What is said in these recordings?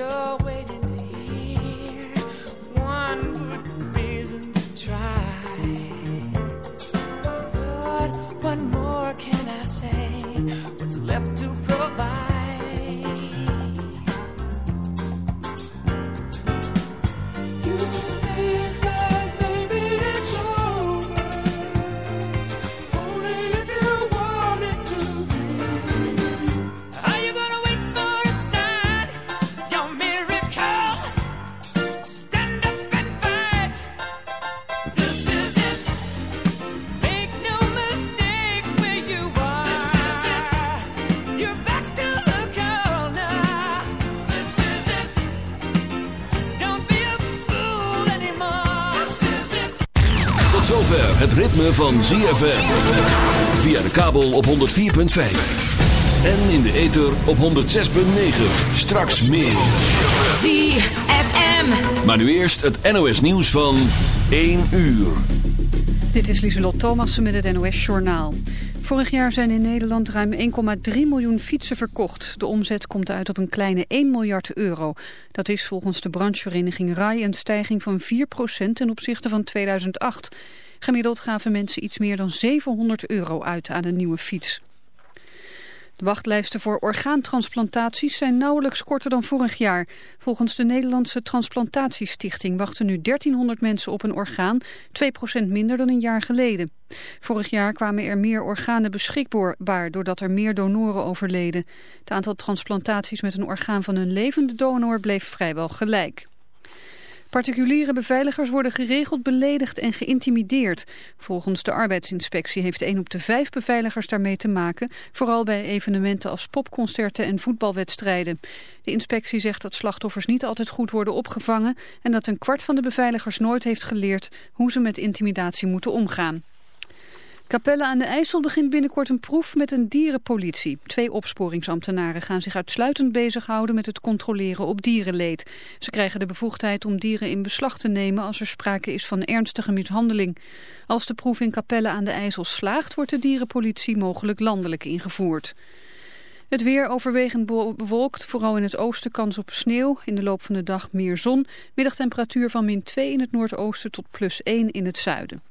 you're waiting hear one good reason to try. But what more can I say? What's left to van ZFM. Via de kabel op 104.5. En in de ether op 106.9. Straks meer. ZFM. Maar nu eerst het NOS nieuws van 1 uur. Dit is Lieselot Thomassen met het NOS Journaal. Vorig jaar zijn in Nederland ruim 1,3 miljoen fietsen verkocht. De omzet komt uit op een kleine 1 miljard euro. Dat is volgens de branchevereniging RAI een stijging van 4% ten opzichte van 2008. Gemiddeld gaven mensen iets meer dan 700 euro uit aan een nieuwe fiets. De wachtlijsten voor orgaantransplantaties zijn nauwelijks korter dan vorig jaar. Volgens de Nederlandse Transplantatiestichting wachten nu 1300 mensen op een orgaan, 2% minder dan een jaar geleden. Vorig jaar kwamen er meer organen beschikbaar doordat er meer donoren overleden. Het aantal transplantaties met een orgaan van een levende donor bleef vrijwel gelijk. Particuliere beveiligers worden geregeld beledigd en geïntimideerd. Volgens de arbeidsinspectie heeft een op de vijf beveiligers daarmee te maken, vooral bij evenementen als popconcerten en voetbalwedstrijden. De inspectie zegt dat slachtoffers niet altijd goed worden opgevangen en dat een kwart van de beveiligers nooit heeft geleerd hoe ze met intimidatie moeten omgaan. Capelle aan de IJssel begint binnenkort een proef met een dierenpolitie. Twee opsporingsambtenaren gaan zich uitsluitend bezighouden met het controleren op dierenleed. Ze krijgen de bevoegdheid om dieren in beslag te nemen als er sprake is van ernstige mishandeling. Als de proef in Capelle aan de IJssel slaagt, wordt de dierenpolitie mogelijk landelijk ingevoerd. Het weer overwegend bewolkt, vooral in het oosten kans op sneeuw. In de loop van de dag meer zon. Middagtemperatuur van min 2 in het noordoosten tot plus 1 in het zuiden.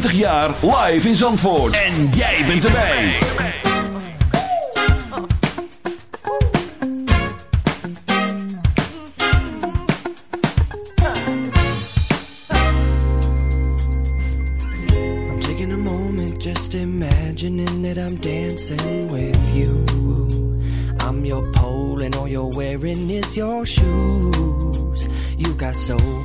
20 jaar live in Zandvoort. En jij bent erbij. I'm taking a moment just imagining that I'm dancing with you. I'm your pole and all you're wearing is your shoes. You got soul,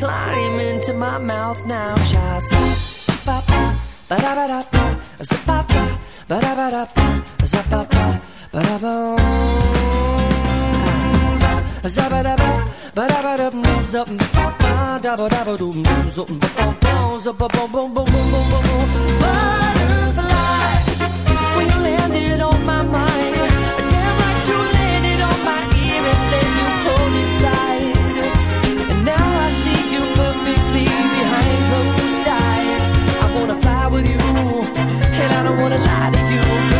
climb into my mouth now. Shazza, ba ba, ba da ba da ba, ba ba, ba da ba da ba, ba ba da ba. Ba ba, ba ba ba, ba ba, ba ba ba ba ba, ba ba ba ba ba ba ba. I don't wanna lie to you,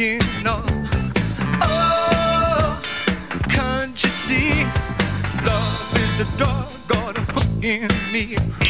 thinking. Oh, can't you see? Love is a hook in me.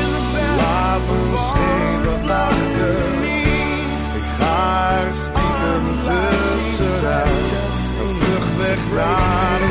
Naar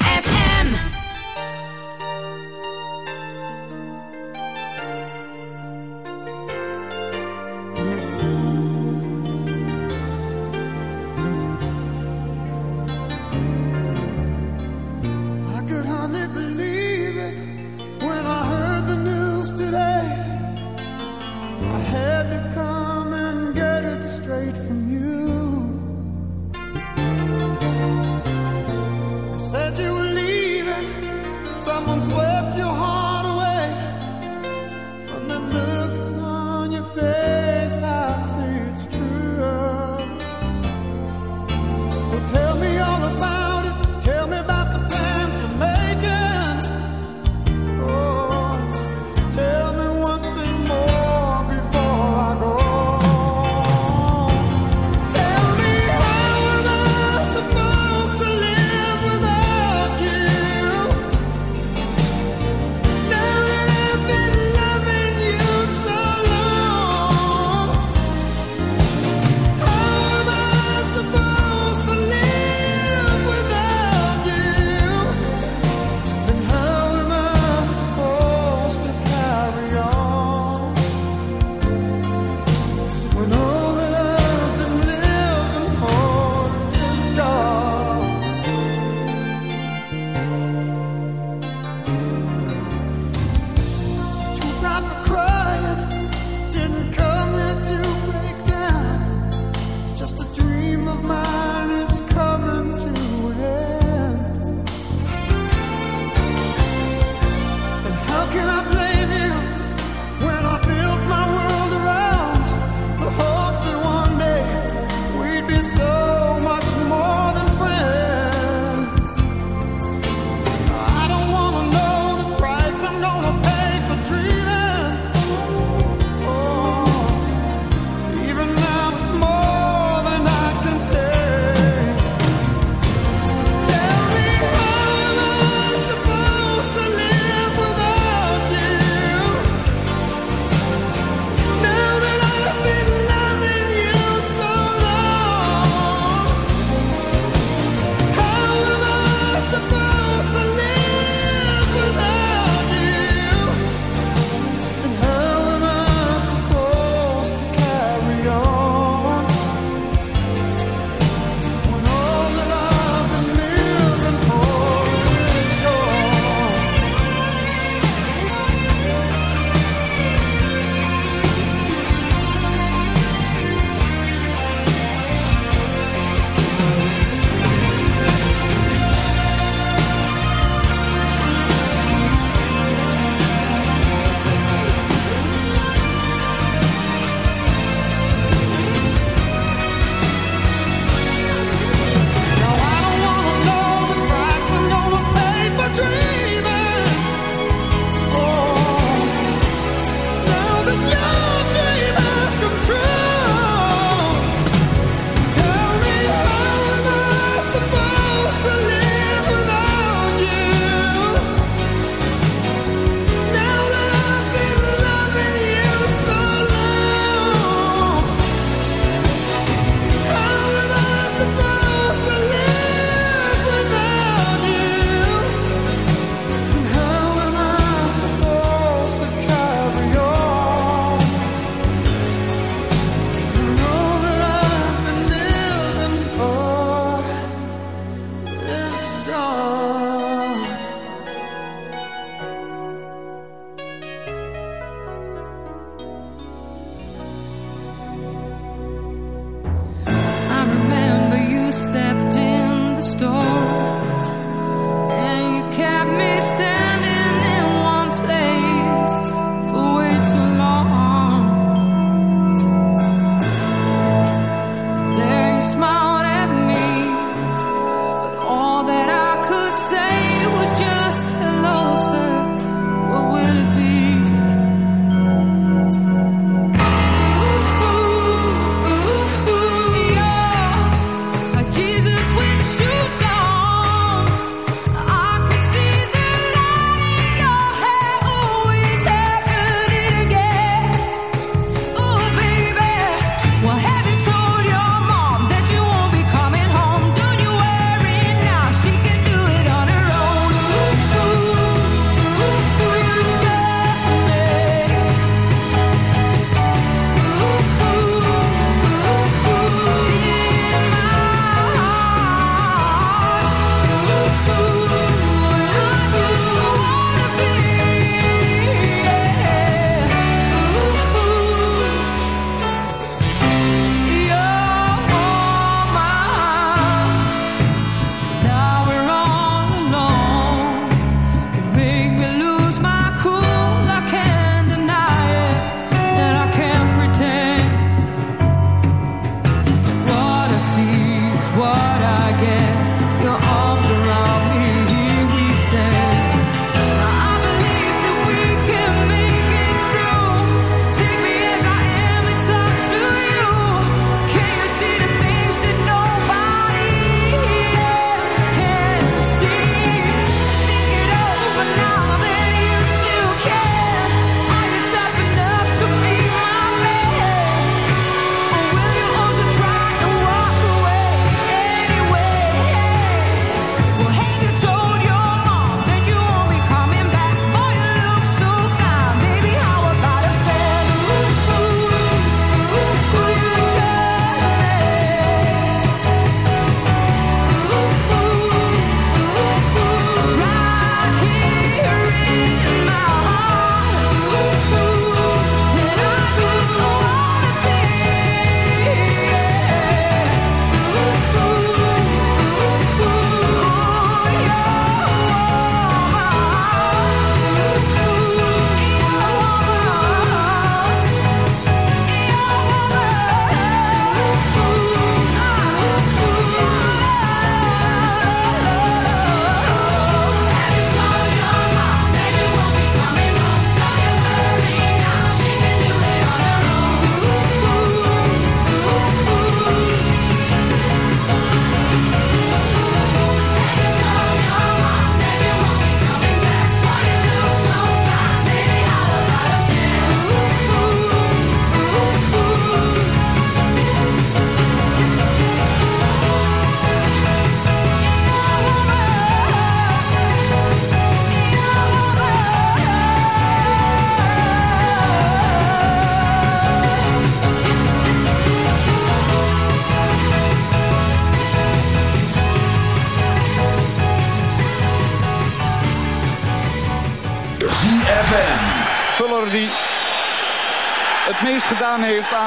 stepped in the storm.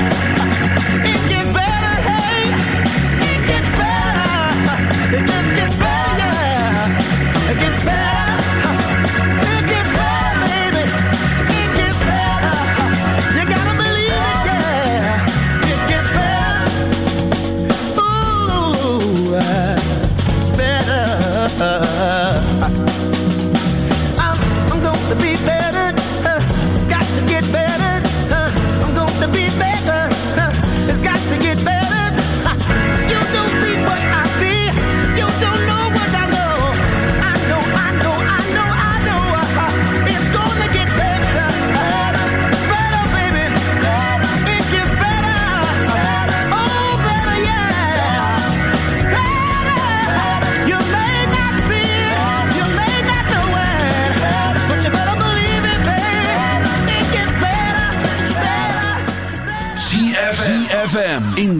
Thank you.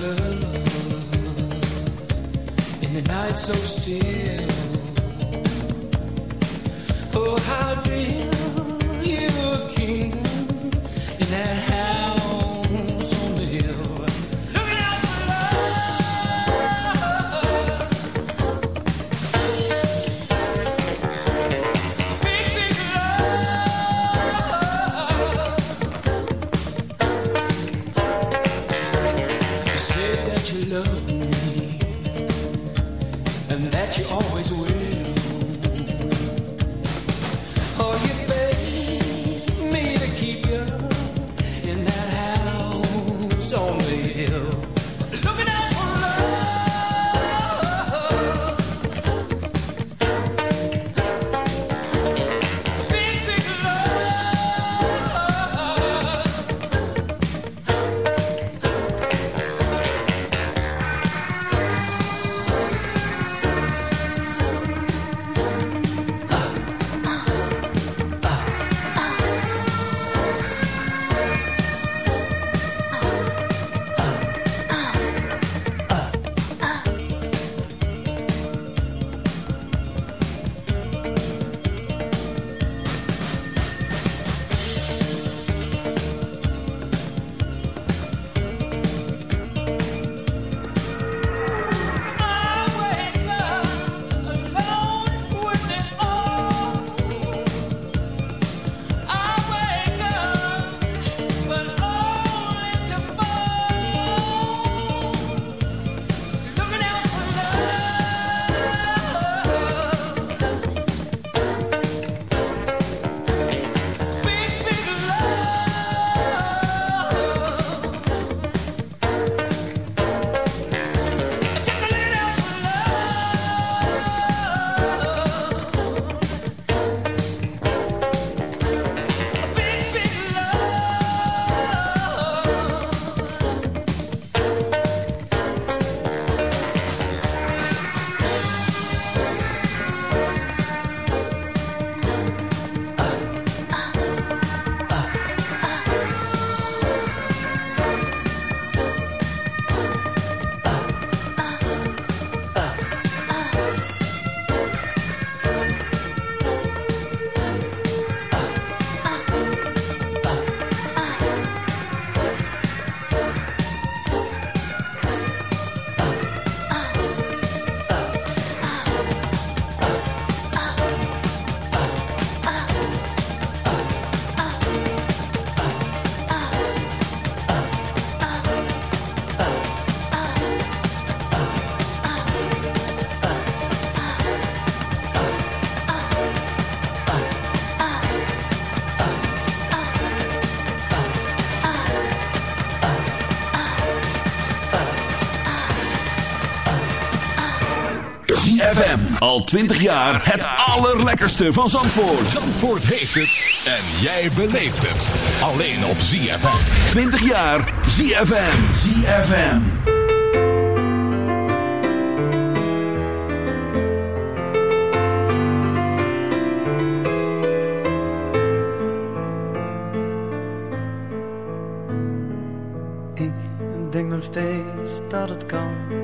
love in the night so still. Al 20 jaar het allerlekkerste van Zandvoort. Zandvoort heeft het en jij beleeft het. Alleen op ZFM. 20 jaar ZFM. ZFM. Ik denk nog steeds dat het kan.